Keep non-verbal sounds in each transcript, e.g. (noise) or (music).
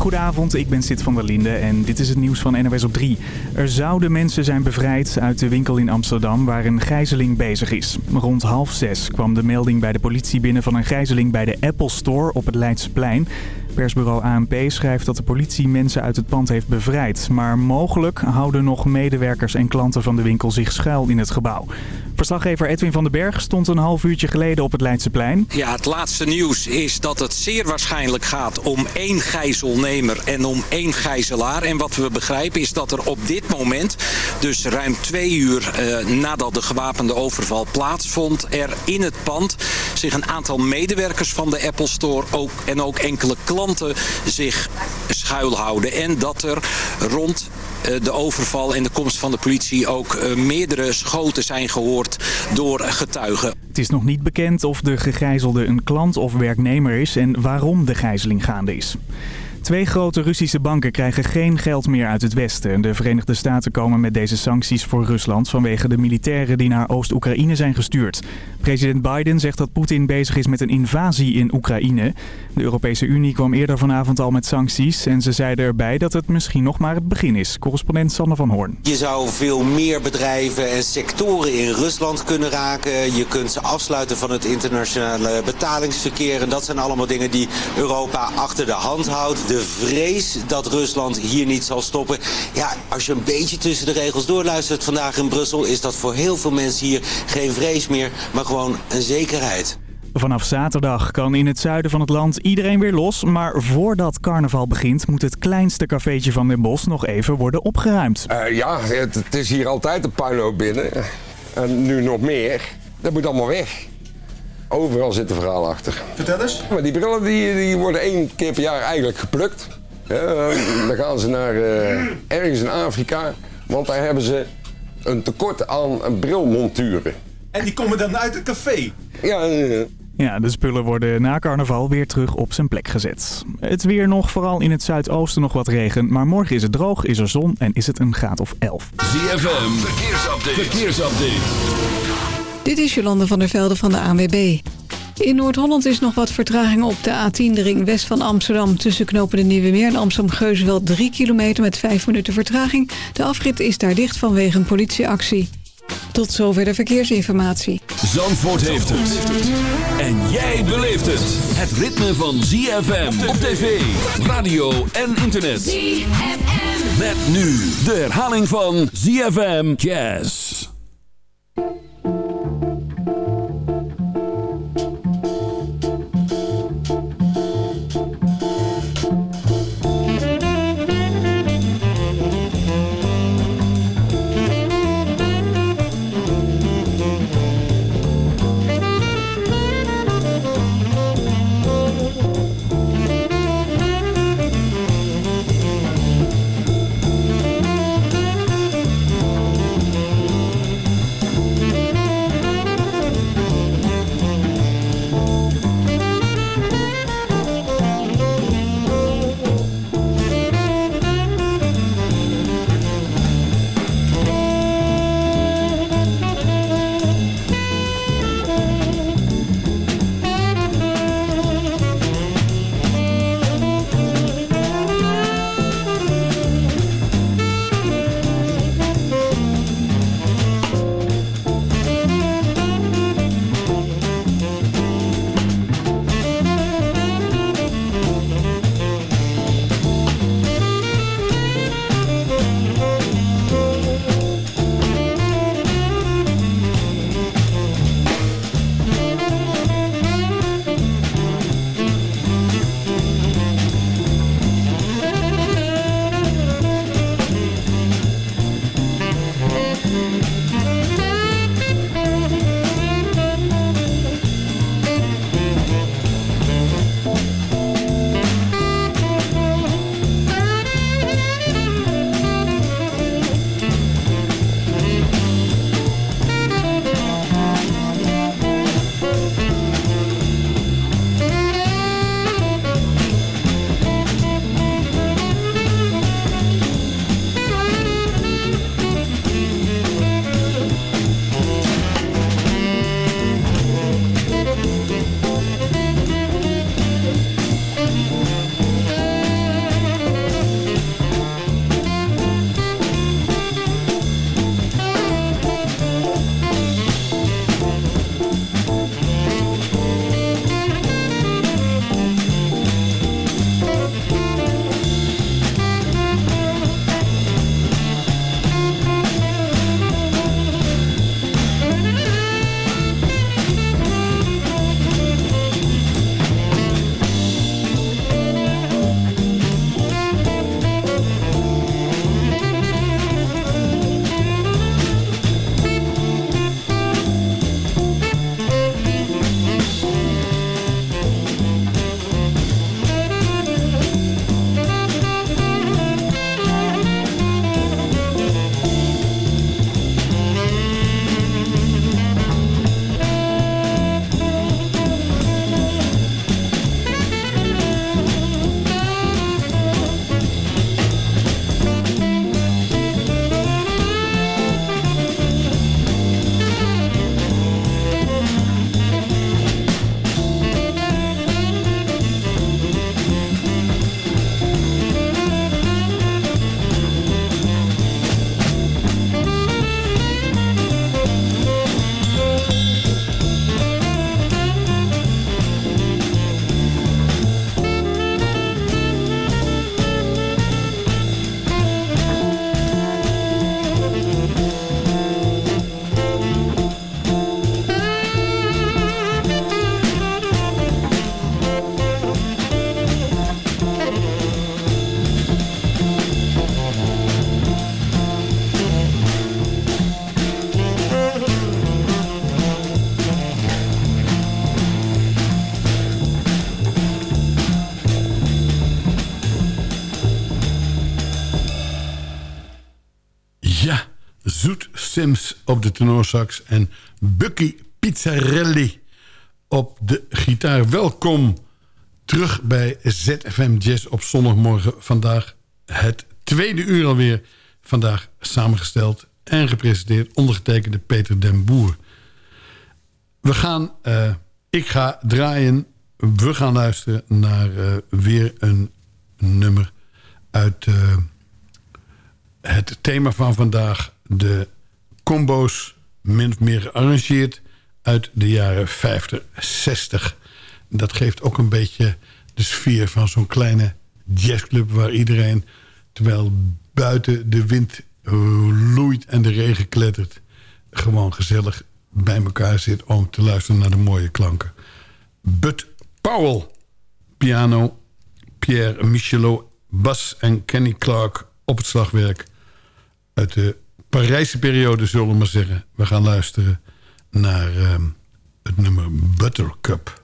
Goedenavond, ik ben Sid van der Linde en dit is het nieuws van NOS op 3. Er zouden mensen zijn bevrijd uit de winkel in Amsterdam waar een gijzeling bezig is. Rond half zes kwam de melding bij de politie binnen van een gijzeling bij de Apple Store op het Leidseplein. Persbureau ANP schrijft dat de politie mensen uit het pand heeft bevrijd. Maar mogelijk houden nog medewerkers en klanten van de winkel zich schuil in het gebouw. Verslaggever Edwin van den Berg stond een half uurtje geleden op het Leidseplein. Ja, het laatste nieuws is dat het zeer waarschijnlijk gaat om één gijzelnemer en om één gijzelaar. En wat we begrijpen is dat er op dit moment, dus ruim twee uur eh, nadat de gewapende overval plaatsvond, er in het pand zich een aantal medewerkers van de Apple Store ook, en ook enkele klanten zich schuilhouden. En dat er rond eh, de overval en de komst van de politie ook eh, meerdere schoten zijn gehoord door getuigen. Het is nog niet bekend of de gegijzelde een klant of werknemer is en waarom de gijzeling gaande is. Twee grote Russische banken krijgen geen geld meer uit het Westen. De Verenigde Staten komen met deze sancties voor Rusland vanwege de militairen die naar Oost-Oekraïne zijn gestuurd. President Biden zegt dat Poetin bezig is met een invasie in Oekraïne. De Europese Unie kwam eerder vanavond al met sancties en ze zeiden erbij dat het misschien nog maar het begin is. Correspondent Sander van Hoorn. Je zou veel meer bedrijven en sectoren in Rusland kunnen raken. Je kunt ze afsluiten van het internationale betalingsverkeer. En dat zijn allemaal dingen die Europa achter de hand houdt de vrees dat Rusland hier niet zal stoppen. Ja, als je een beetje tussen de regels doorluistert vandaag in Brussel... is dat voor heel veel mensen hier geen vrees meer, maar gewoon een zekerheid. Vanaf zaterdag kan in het zuiden van het land iedereen weer los. Maar voordat carnaval begint moet het kleinste cafeetje van Den Bosch nog even worden opgeruimd. Uh, ja, het, het, is hier altijd een puinhoop binnen. En nu nog meer. Dat moet allemaal weg. Overal zit een verhaal achter. Vertel eens. Maar die brillen die, die worden één keer per jaar eigenlijk geplukt. dan gaan ze naar uh, ergens in Afrika, want daar hebben ze een tekort aan brilmonturen. En die komen dan uit het café? Ja, uh, ja, de spullen worden na carnaval weer terug op zijn plek gezet. Het weer nog, vooral in het zuidoosten nog wat regen. Maar morgen is het droog, is er zon en is het een graad of 11. ZFM, verkeersupdate. verkeersupdate. Dit is Jolande van der Velde van de ANWB. In Noord-Holland is nog wat vertraging op de A10, de ring west van Amsterdam... tussen knopen de Nieuwe Meer en Amsterdam-Geuzenveld 3 kilometer met 5 minuten vertraging. De afrit is daar dicht vanwege een politieactie. Tot zover de verkeersinformatie. Zandvoort heeft het. En jij beleeft het. Het ritme van ZFM op tv, radio en internet. ZFM. Met nu de herhaling van ZFM Jazz. Sims op de tenorsax... en Bucky Pizzarelli op de gitaar. Welkom terug bij ZFM Jazz op zondagmorgen. Vandaag het tweede uur alweer. Vandaag samengesteld en gepresenteerd... ondergetekende Peter den Boer. We gaan... Uh, ik ga draaien... We gaan luisteren naar uh, weer een nummer uit... Uh, het thema van vandaag, de combo's, min of meer gearrangeerd uit de jaren 50, 60. Dat geeft ook een beetje de sfeer van zo'n kleine jazzclub... waar iedereen, terwijl buiten de wind loeit en de regen klettert... gewoon gezellig bij elkaar zit om te luisteren naar de mooie klanken. Bud Powell, piano, Pierre Michelot, bas en Kenny Clark op het slagwerk uit de Parijse periode, zullen we maar zeggen. We gaan luisteren naar um, het nummer Buttercup.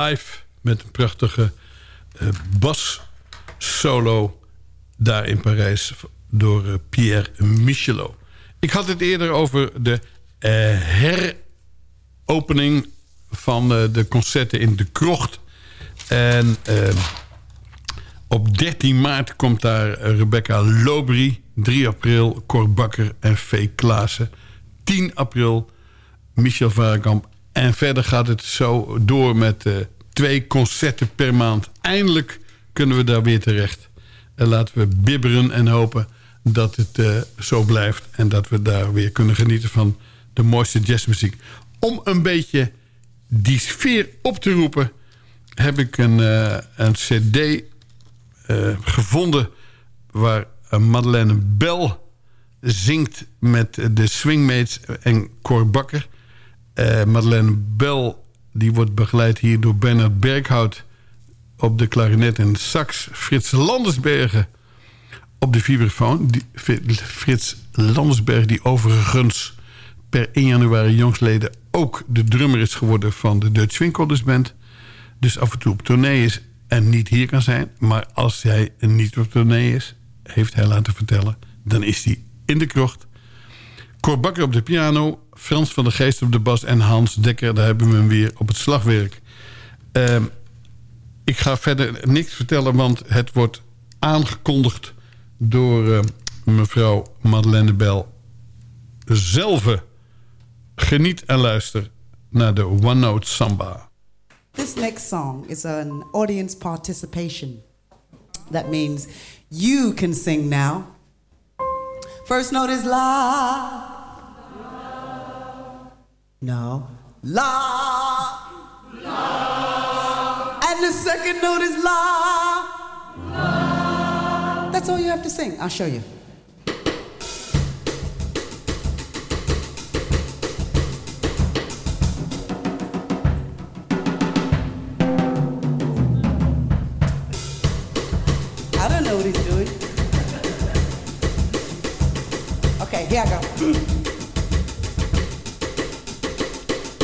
Live met een prachtige uh, bas solo daar in Parijs door uh, Pierre Michelot. Ik had het eerder over de uh, heropening van de concerten in De Krocht. En op 13 maart komt daar Rebecca Lobry. 3 april Cor Bakker en V. Klaassen. 10 april Michel Varenkamp. En verder gaat het zo door met uh, twee concerten per maand. Eindelijk kunnen we daar weer terecht. En laten we bibberen en hopen dat het uh, zo blijft. En dat we daar weer kunnen genieten van de mooiste jazzmuziek. Om een beetje die sfeer op te roepen... heb ik een, uh, een cd gevonden... waar Madeleine Bell zingt met de Swingmates en Cor Bakker. Uh, Madeleine Bell die wordt begeleid hier door Bernard Berghout op de klarinet en sax. Frits Landersbergen op de vibrafoon. Frits Landersberg die overigens per 1 januari jongsleden ook de drummer is geworden van de Dutch Swing Band. Dus af en toe op tournee is en niet hier kan zijn. Maar als hij niet op tournee is, heeft hij laten vertellen... dan is hij in de krocht. Cor Bakker op de piano, Frans van der Geest op de bas... en Hans Dekker, daar hebben we hem weer op het slagwerk. Uh, ik ga verder niks vertellen, want het wordt aangekondigd... door uh, mevrouw Madeleine Bel zelf. Geniet en luister naar de One Note Samba. This next song is an audience participation. That means you can sing now. First note is la. No. La. La. And the second note is la. la. That's all you have to sing. I'll show you. I don't know what he's doing. Okay, here I go.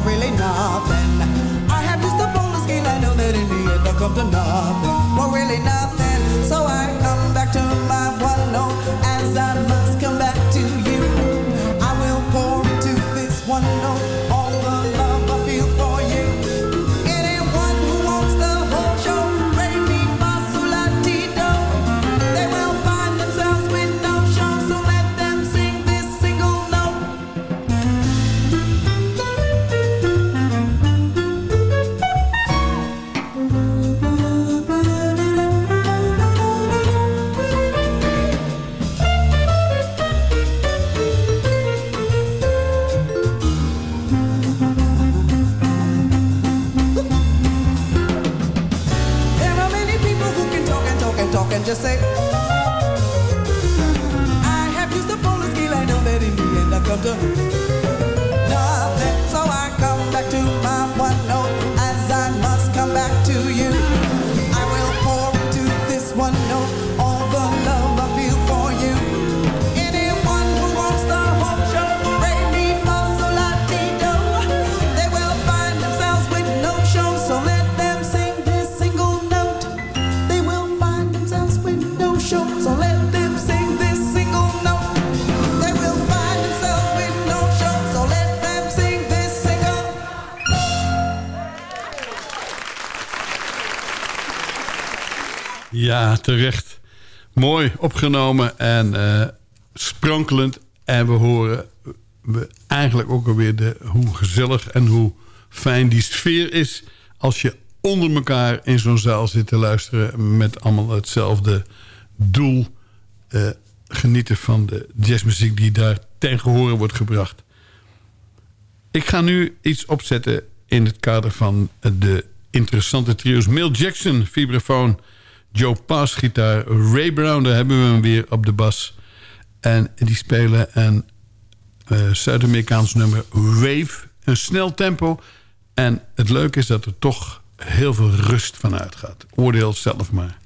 nothing. Really nothing. I have just a bonus scale, I know that in the end I'll come to nothing. Well, really nothing. So I come back to my one note as I Ja, terecht. Mooi opgenomen en eh, sprankelend. En we horen we eigenlijk ook alweer de, hoe gezellig en hoe fijn die sfeer is... als je onder elkaar in zo'n zaal zit te luisteren... met allemaal hetzelfde doel. Uh, genieten van de jazzmuziek die daar ten gehore wordt gebracht. Ik ga nu iets opzetten in het kader van de interessante trio's. Mill Jackson, vibrafoon, Joe Pass, gitaar, Ray Brown, daar hebben we hem weer op de bas. En die spelen een uh, Zuid-Amerikaans nummer Wave, een snel tempo. En het leuke is dat er toch heel veel rust van uitgaat. Oordeel zelf maar.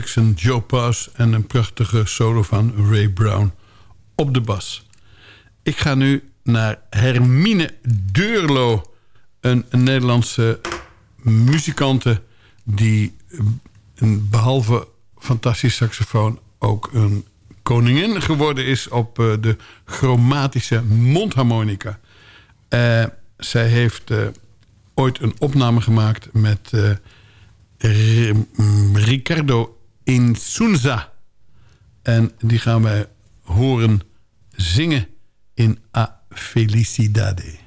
Jackson, Joe Pass... en een prachtige solo van Ray Brown op de bas. Ik ga nu naar Hermine Deurlo... een, Nederlandse muzikante... die behalve fantastisch saxofoon... ook een koningin geworden is op uh, de chromatische mondharmonica. Uh, zij heeft uh, ooit een opname gemaakt met Ricardo Insunza. En die gaan wij horen zingen in A felicidade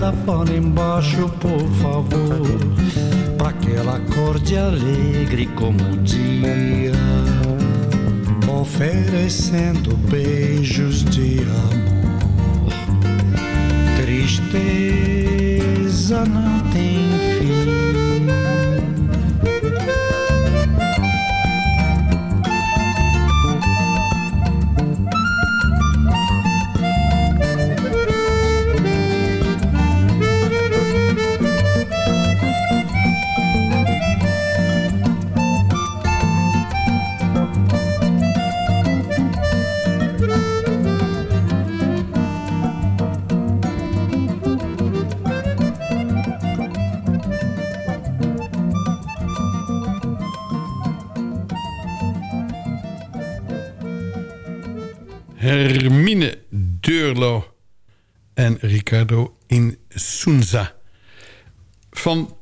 madrugada, fala embaixo, por favor. Pra que ela acorde alegre como o dia, oferecendo beijos de amor. Tristeza não tem Hermine Deurlo en Ricardo Insunza. Van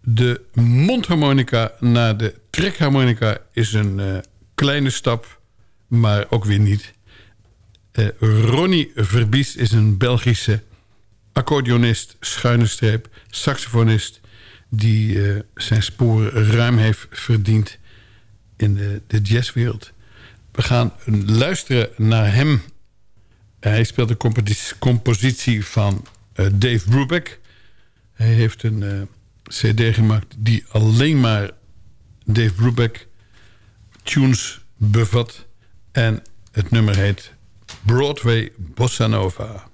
de mondharmonica naar de trekharmonica is een eh, kleine stap, maar ook weer niet. Uh, Ronnie Verbies is een Belgische accordeonist, schuine streep, saxofonist... die eh, zijn sporen ruim heeft verdiend in de jazzwereld. We gaan luisteren naar hem. Hij speelt de compositie, van uh, Dave Brubeck. Hij heeft een uh, cd gemaakt die alleen maar Dave Brubeck tunes bevat. En het nummer heet Broadway Bossa Nova.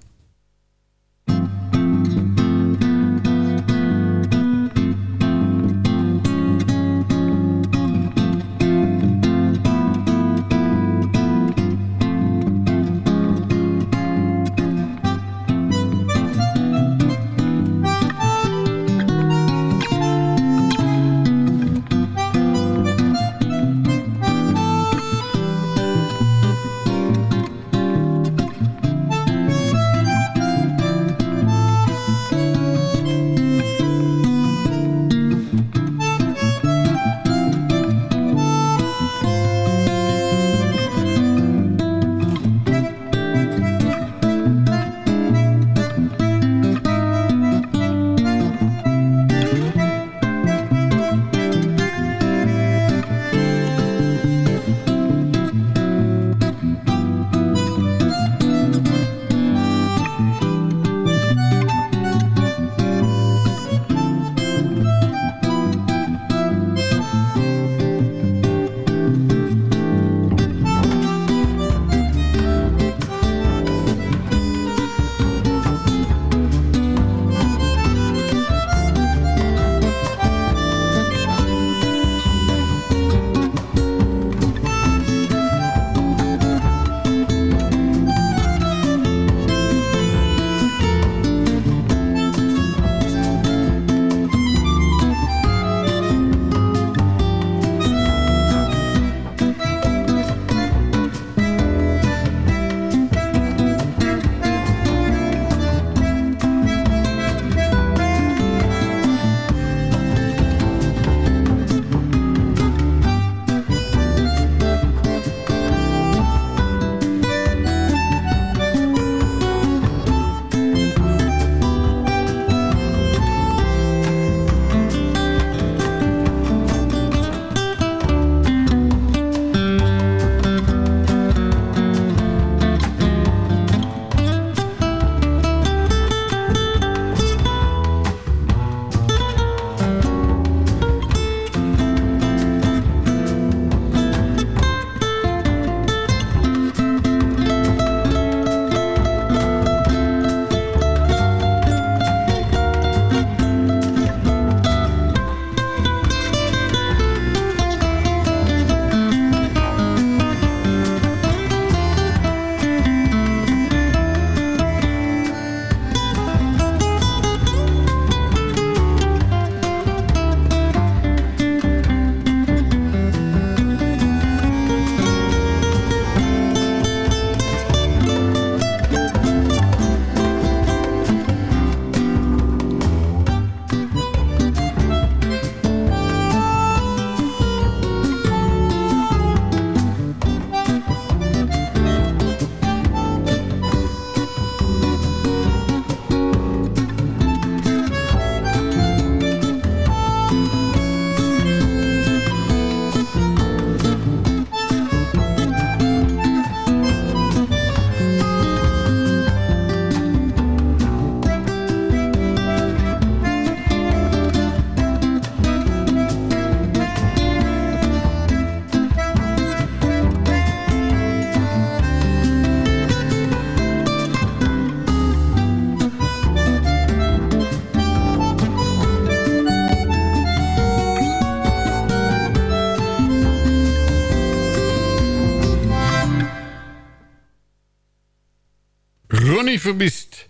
Ronnie Verbiest.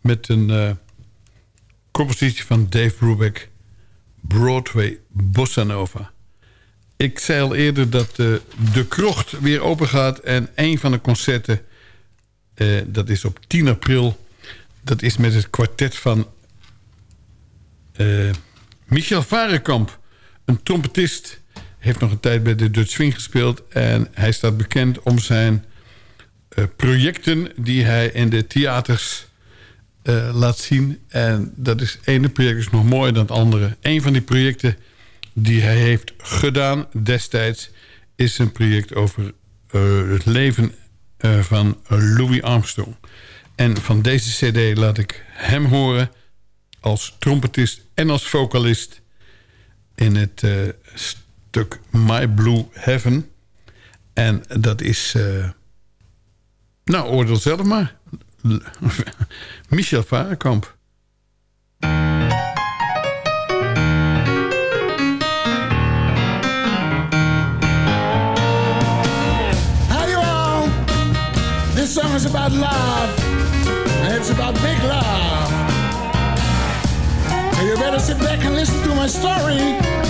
Met een uh, compositie van Dave Brubeck. Broadway Bossa Nova. Ik zei al eerder dat uh, de krocht weer open gaat... en een van de concerten Eh, dat is op 10 april. Dat is met het kwartet van Michel Varenkamp. Een trompetist. Heeft nog een tijd bij de Dutch Swing gespeeld. En hij staat bekend om zijn projecten die hij in de theaters uh, laat zien. En dat is, ene project is nog mooier dan het andere. Een van die projecten die hij heeft gedaan destijds... is een project over uh, het leven van Louis Armstrong. En van deze cd laat ik hem horen als trompetist en als vocalist... in het stuk My Blue Heaven. En dat is... nou, oordeel zelf maar. (laughs) Michel Varenkamp. You all? This song is about love. And it's about big love. So you better sit back and listen to my story.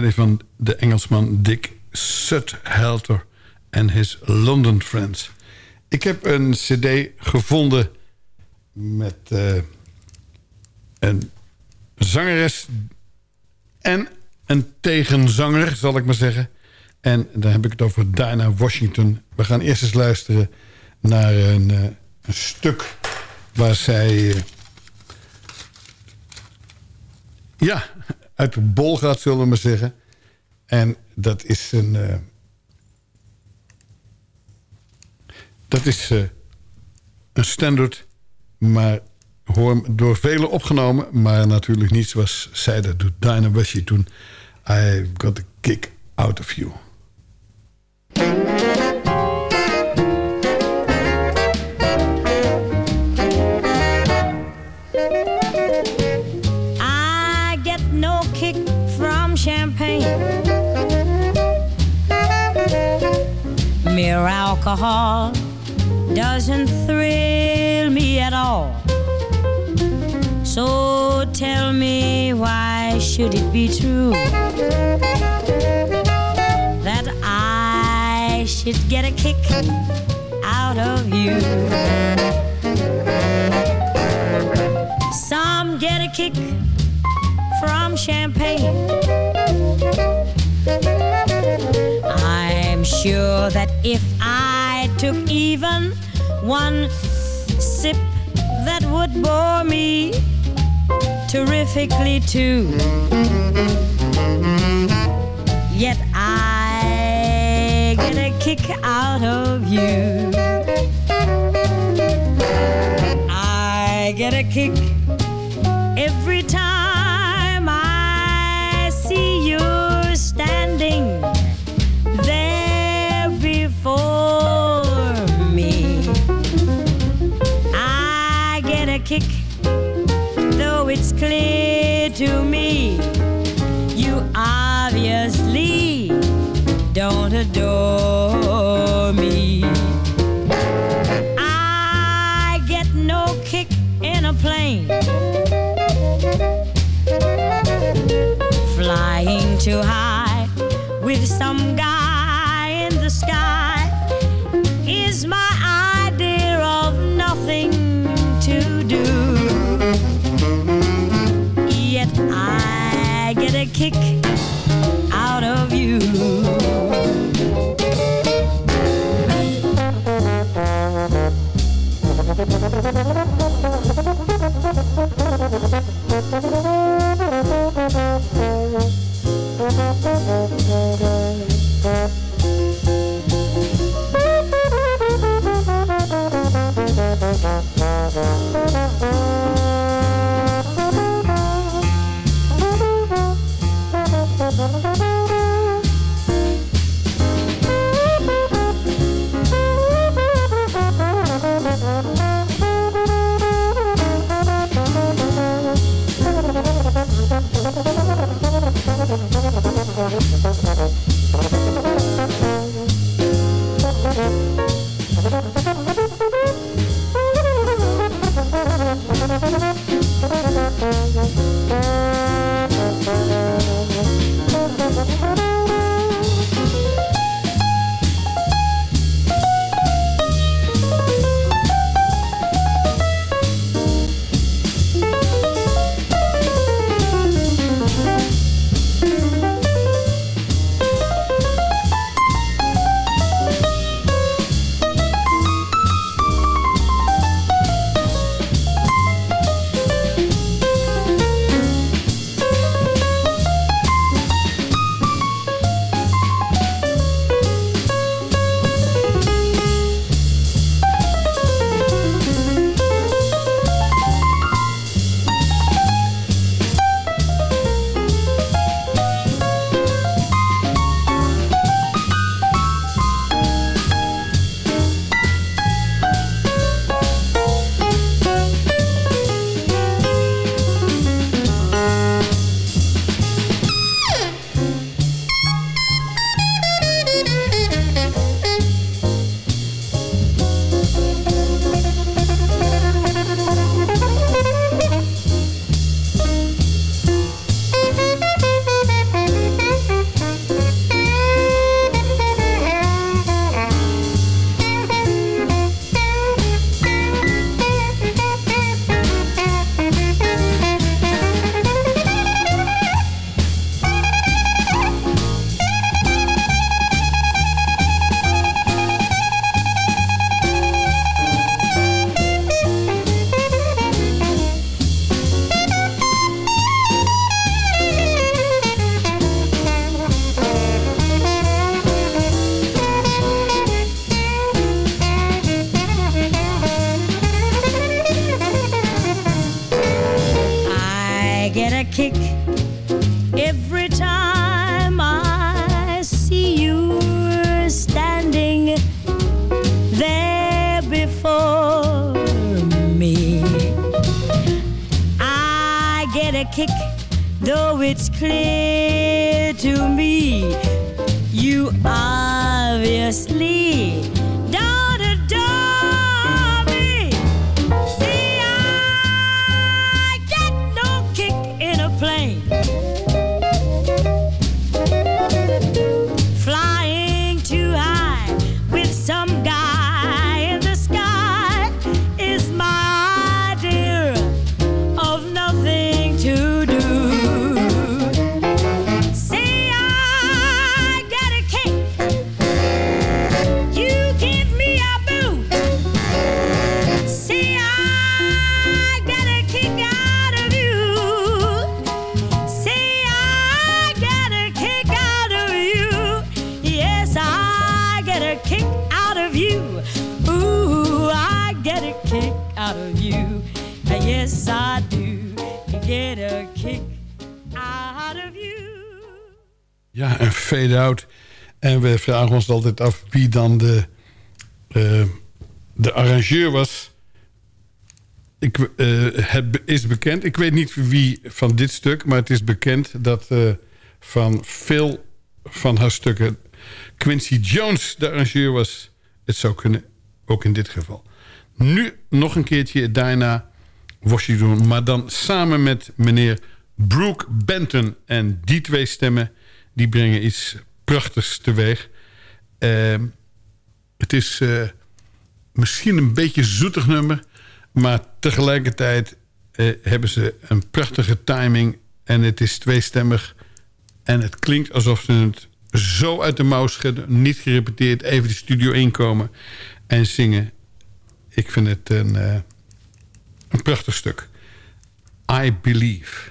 Van de Engelsman Dick Suthelter en his London Friends. Ik heb een cd gevonden met uh, een zangeres en een tegenzanger, zal ik maar zeggen. En dan heb ik het over Dinah Washington. We gaan eerst eens luisteren naar een, uh, een stuk waar zij... Uh, ja, uit de bol gaat, zullen we maar zeggen. En dat is een... Uh, dat is uh, een standard, maar hoor door velen opgenomen... maar natuurlijk niet zoals zij dat doet. Dinah Washington, I got a kick out of you. Get a kick out of you? Some get a kick from champagne. I'm sure that if I took even one sip, that would bore me terrifically too. Kick out of you. I get a kick too high with some guy in the sky is my idea of nothing to do. Yet I get a kick En we vragen ons altijd af wie dan de, eh, de arrangeur was. Ik, eh, het is bekend, ik weet niet wie van dit stuk... maar het is bekend dat eh, van veel van haar stukken... Quincy Jones de arrangeur was. Het zou kunnen, ook in dit geval. Nu nog een keertje daarna Washington... maar dan samen met meneer Brooke Benton. En die twee stemmen die brengen iets prachtigs teweeg. Ehm, het is eh, misschien een beetje zoetig nummer... maar tegelijkertijd eh, hebben ze een prachtige timing... en het is tweestemmig en het klinkt alsof ze het zo uit de mouw schudden... niet gerepeteerd, even de studio inkomen en zingen. Ik vind het een, eh, een prachtig stuk. I Believe.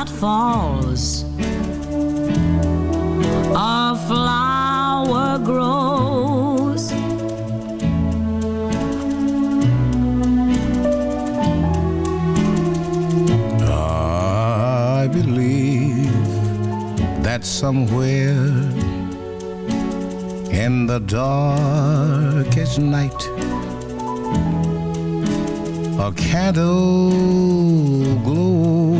That falls, a flower grows. I believe that somewhere in the darkest night, a candle glows.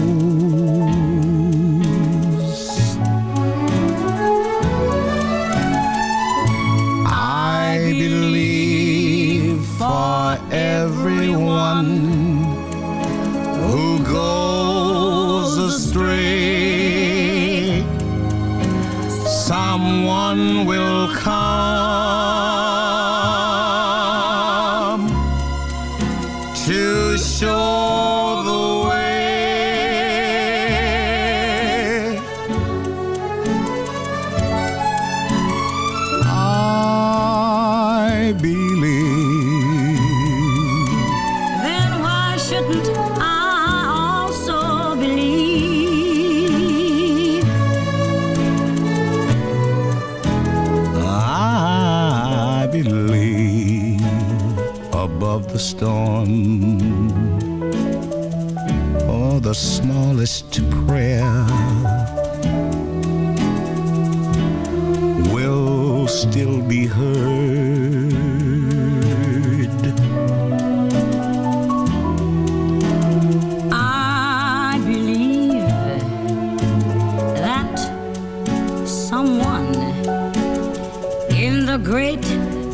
In the great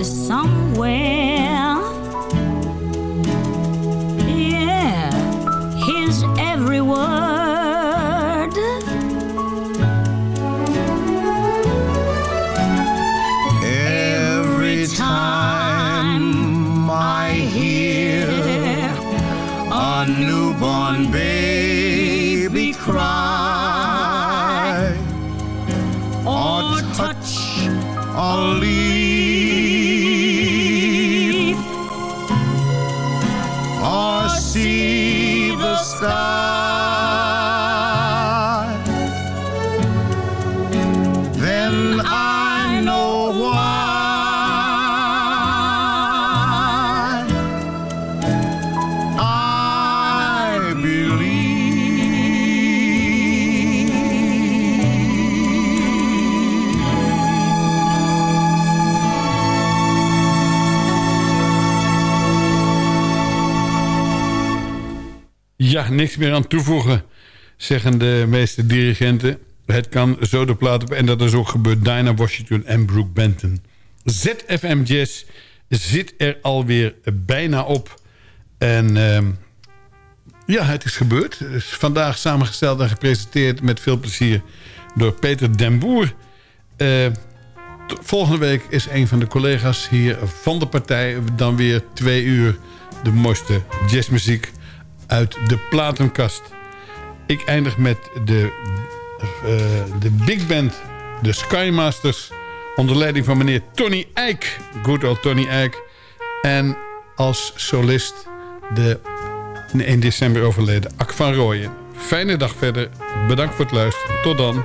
somewhere, niks meer aan toevoegen, zeggen de meeste dirigenten. Het kan zo de plaat op. En dat is ook gebeurd. Dinah Washington en Brooke Benton. ZFM Jazz zit er alweer bijna op. En ehm, ja, het is gebeurd. Is vandaag samengesteld en gepresenteerd met veel plezier door Peter den Boer. Eh, volgende week is een van de collega's hier van de partij... dan weer twee uur de mooiste jazzmuziek uit de platenkast. Ik eindig met de, eh, de big band, de Skymasters... onder leiding van meneer Tony Eijk. Good old Tony Eijk. En als solist de in 1 december overleden Ak van Rooyen. Fijne dag verder. Bedankt voor het luisteren. Tot dan.